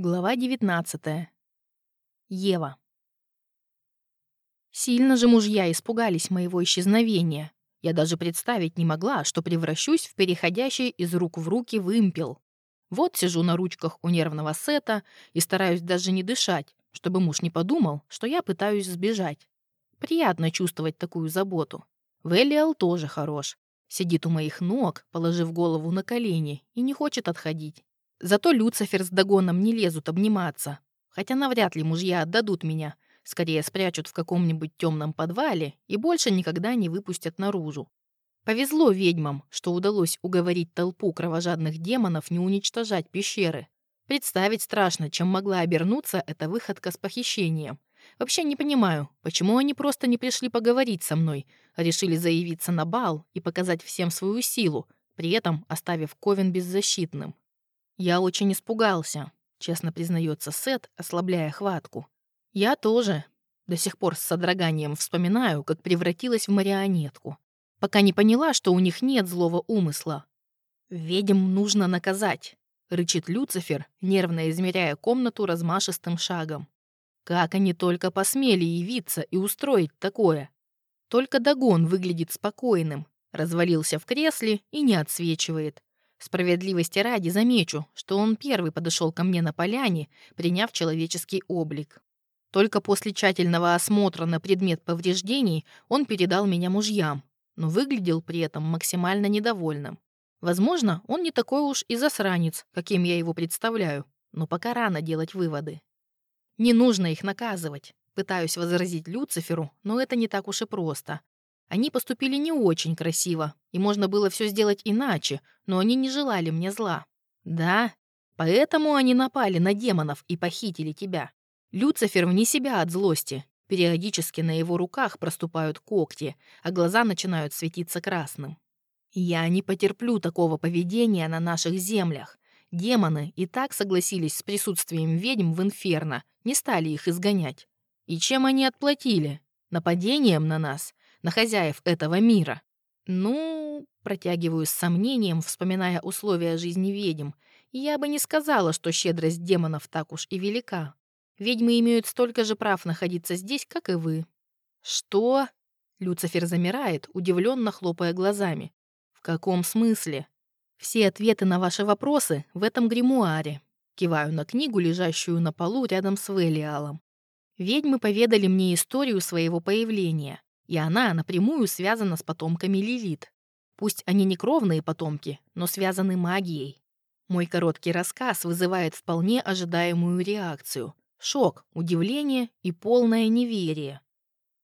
Глава 19. Ева. Сильно же мужья испугались моего исчезновения. Я даже представить не могла, что превращусь в переходящий из рук в руки вымпел. Вот сижу на ручках у нервного сета и стараюсь даже не дышать, чтобы муж не подумал, что я пытаюсь сбежать. Приятно чувствовать такую заботу. Велиал тоже хорош. Сидит у моих ног, положив голову на колени, и не хочет отходить. Зато Люцифер с Дагоном не лезут обниматься. Хотя навряд ли мужья отдадут меня. Скорее спрячут в каком-нибудь темном подвале и больше никогда не выпустят наружу. Повезло ведьмам, что удалось уговорить толпу кровожадных демонов не уничтожать пещеры. Представить страшно, чем могла обернуться эта выходка с похищением. Вообще не понимаю, почему они просто не пришли поговорить со мной, а решили заявиться на бал и показать всем свою силу, при этом оставив Ковен беззащитным. «Я очень испугался», — честно признается Сет, ослабляя хватку. «Я тоже. До сих пор с содроганием вспоминаю, как превратилась в марионетку. Пока не поняла, что у них нет злого умысла. Ведьм нужно наказать», — рычит Люцифер, нервно измеряя комнату размашистым шагом. «Как они только посмели явиться и устроить такое?» Только Дагон выглядит спокойным, развалился в кресле и не отсвечивает. Справедливости ради замечу, что он первый подошел ко мне на поляне, приняв человеческий облик. Только после тщательного осмотра на предмет повреждений он передал меня мужьям, но выглядел при этом максимально недовольным. Возможно, он не такой уж и засранец, каким я его представляю, но пока рано делать выводы. Не нужно их наказывать. Пытаюсь возразить Люциферу, но это не так уж и просто. Они поступили не очень красиво, и можно было все сделать иначе, но они не желали мне зла. Да, поэтому они напали на демонов и похитили тебя. Люцифер вне себя от злости. Периодически на его руках проступают когти, а глаза начинают светиться красным. Я не потерплю такого поведения на наших землях. Демоны и так согласились с присутствием ведьм в Инферно, не стали их изгонять. И чем они отплатили? Нападением на нас на хозяев этого мира. Ну, протягиваю с сомнением, вспоминая условия жизни ведьм, я бы не сказала, что щедрость демонов так уж и велика. Ведьмы имеют столько же прав находиться здесь, как и вы. Что? Люцифер замирает, удивленно хлопая глазами. В каком смысле? Все ответы на ваши вопросы в этом гримуаре. Киваю на книгу, лежащую на полу рядом с Велиалом. Ведьмы поведали мне историю своего появления и она напрямую связана с потомками Лилит. Пусть они не кровные потомки, но связаны магией. Мой короткий рассказ вызывает вполне ожидаемую реакцию. Шок, удивление и полное неверие.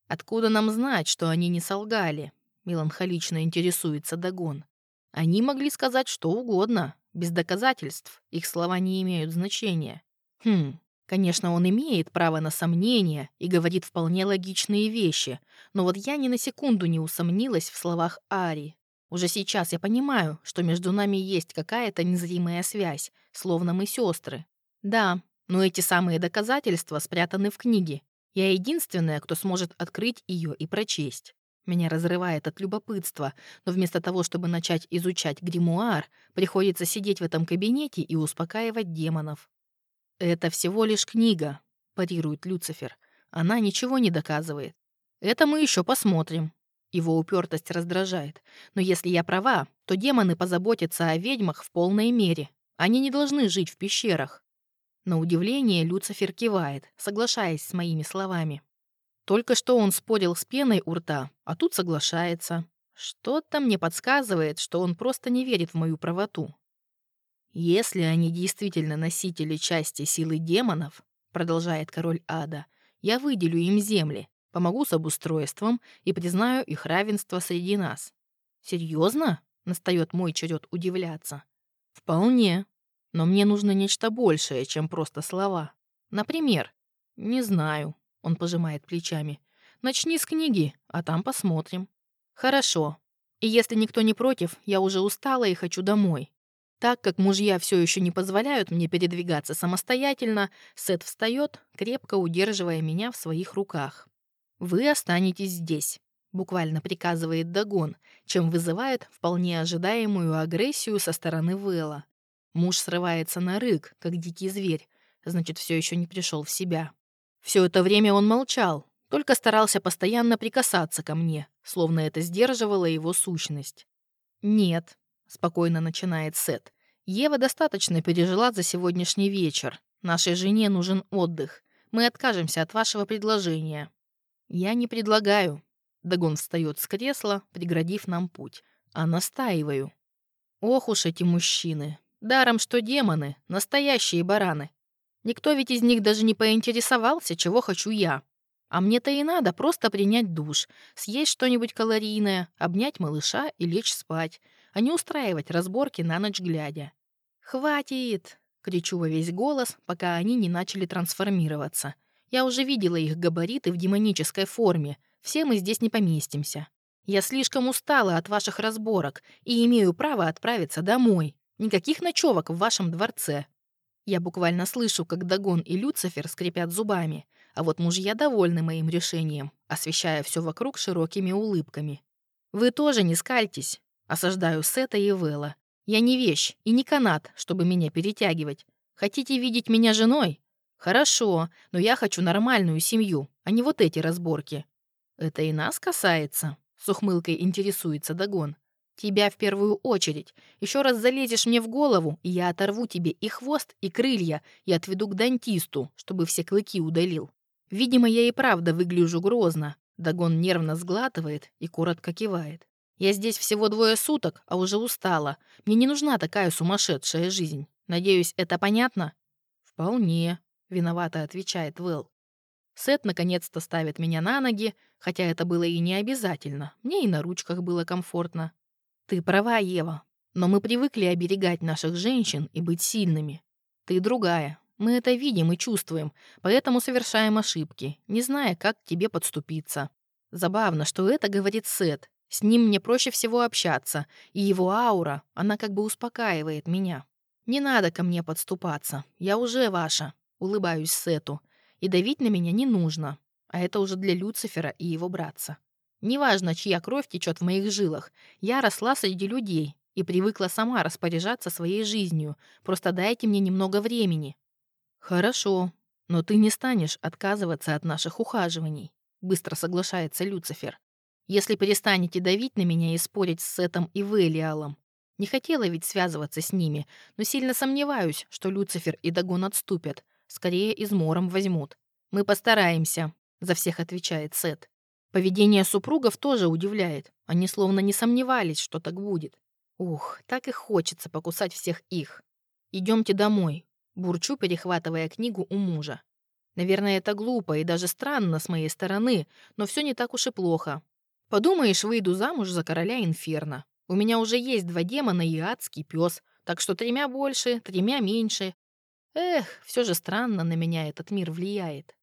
Откуда нам знать, что они не солгали? Меланхолично интересуется Дагон. Они могли сказать что угодно. Без доказательств их слова не имеют значения. Хм, Конечно, он имеет право на сомнения и говорит вполне логичные вещи, но вот я ни на секунду не усомнилась в словах Ари. Уже сейчас я понимаю, что между нами есть какая-то незримая связь, словно мы сестры. Да, но эти самые доказательства спрятаны в книге. Я единственная, кто сможет открыть ее и прочесть. Меня разрывает от любопытства, но вместо того, чтобы начать изучать гримуар, приходится сидеть в этом кабинете и успокаивать демонов. «Это всего лишь книга», — парирует Люцифер. «Она ничего не доказывает. Это мы еще посмотрим». Его упертость раздражает. Но если я права, то демоны позаботятся о ведьмах в полной мере. Они не должны жить в пещерах. На удивление Люцифер кивает, соглашаясь с моими словами. Только что он спорил с пеной у рта, а тут соглашается. Что-то мне подсказывает, что он просто не верит в мою правоту. «Если они действительно носители части силы демонов, — продолжает король ада, — я выделю им земли, помогу с обустройством и признаю их равенство среди нас». «Серьезно?» — настает мой черед удивляться. «Вполне. Но мне нужно нечто большее, чем просто слова. Например, не знаю», — он пожимает плечами. «Начни с книги, а там посмотрим». «Хорошо. И если никто не против, я уже устала и хочу домой. Так как мужья все еще не позволяют мне передвигаться самостоятельно, Сет встает, крепко удерживая меня в своих руках. «Вы останетесь здесь», — буквально приказывает Дагон, чем вызывает вполне ожидаемую агрессию со стороны Вэлла. Муж срывается на рык, как дикий зверь, Значит, все еще не пришел в себя. Все это время он молчал, только старался постоянно прикасаться ко мне, словно это сдерживало его сущность. «Нет», — спокойно начинает Сет, — «Ева достаточно пережила за сегодняшний вечер. Нашей жене нужен отдых. Мы откажемся от вашего предложения». «Я не предлагаю». Дагон встает с кресла, преградив нам путь. «А настаиваю». Ох уж эти мужчины. Даром, что демоны, настоящие бараны. Никто ведь из них даже не поинтересовался, чего хочу я. А мне-то и надо просто принять душ, съесть что-нибудь калорийное, обнять малыша и лечь спать, а не устраивать разборки на ночь глядя. «Хватит!» — кричу во весь голос, пока они не начали трансформироваться. Я уже видела их габариты в демонической форме. Все мы здесь не поместимся. Я слишком устала от ваших разборок и имею право отправиться домой. Никаких ночевок в вашем дворце. Я буквально слышу, как Дагон и Люцифер скрипят зубами, а вот мужья довольны моим решением, освещая все вокруг широкими улыбками. «Вы тоже не скальтесь», — осаждаю Сета и Вэлла. «Я не вещь и не канат, чтобы меня перетягивать. Хотите видеть меня женой? Хорошо, но я хочу нормальную семью, а не вот эти разборки». «Это и нас касается?» — с ухмылкой интересуется Дагон. Тебя в первую очередь. Еще раз залезешь мне в голову, и я оторву тебе и хвост, и крылья, и отведу к дантисту, чтобы все клыки удалил. Видимо, я и правда выгляжу грозно. Дагон нервно сглатывает и коротко кивает. Я здесь всего двое суток, а уже устала. Мне не нужна такая сумасшедшая жизнь. Надеюсь, это понятно? Вполне, виновато отвечает Вэл. Сет наконец-то ставит меня на ноги, хотя это было и не обязательно. Мне и на ручках было комфортно. Ты права, Ева, но мы привыкли оберегать наших женщин и быть сильными. Ты другая. Мы это видим и чувствуем, поэтому совершаем ошибки, не зная, как к тебе подступиться. Забавно, что это говорит Сет. С ним мне проще всего общаться, и его аура, она как бы успокаивает меня. Не надо ко мне подступаться, я уже ваша, улыбаюсь Сету, и давить на меня не нужно, а это уже для Люцифера и его братца. Неважно, чья кровь течет в моих жилах, я росла среди людей и привыкла сама распоряжаться своей жизнью. Просто дайте мне немного времени. Хорошо, но ты не станешь отказываться от наших ухаживаний, быстро соглашается Люцифер. Если перестанете давить на меня и спорить с Сетом и Велиалом. Не хотела ведь связываться с ними, но сильно сомневаюсь, что Люцифер и Дагон отступят. Скорее, измором возьмут. Мы постараемся, за всех отвечает Сет. Поведение супругов тоже удивляет. Они словно не сомневались, что так будет. Ух, так и хочется покусать всех их. Идемте домой. Бурчу, перехватывая книгу у мужа. Наверное, это глупо и даже странно с моей стороны, но все не так уж и плохо. Подумаешь, выйду замуж за короля Инферно. У меня уже есть два демона и адский пес, так что тремя больше, тремя меньше. Эх, все же странно на меня этот мир влияет.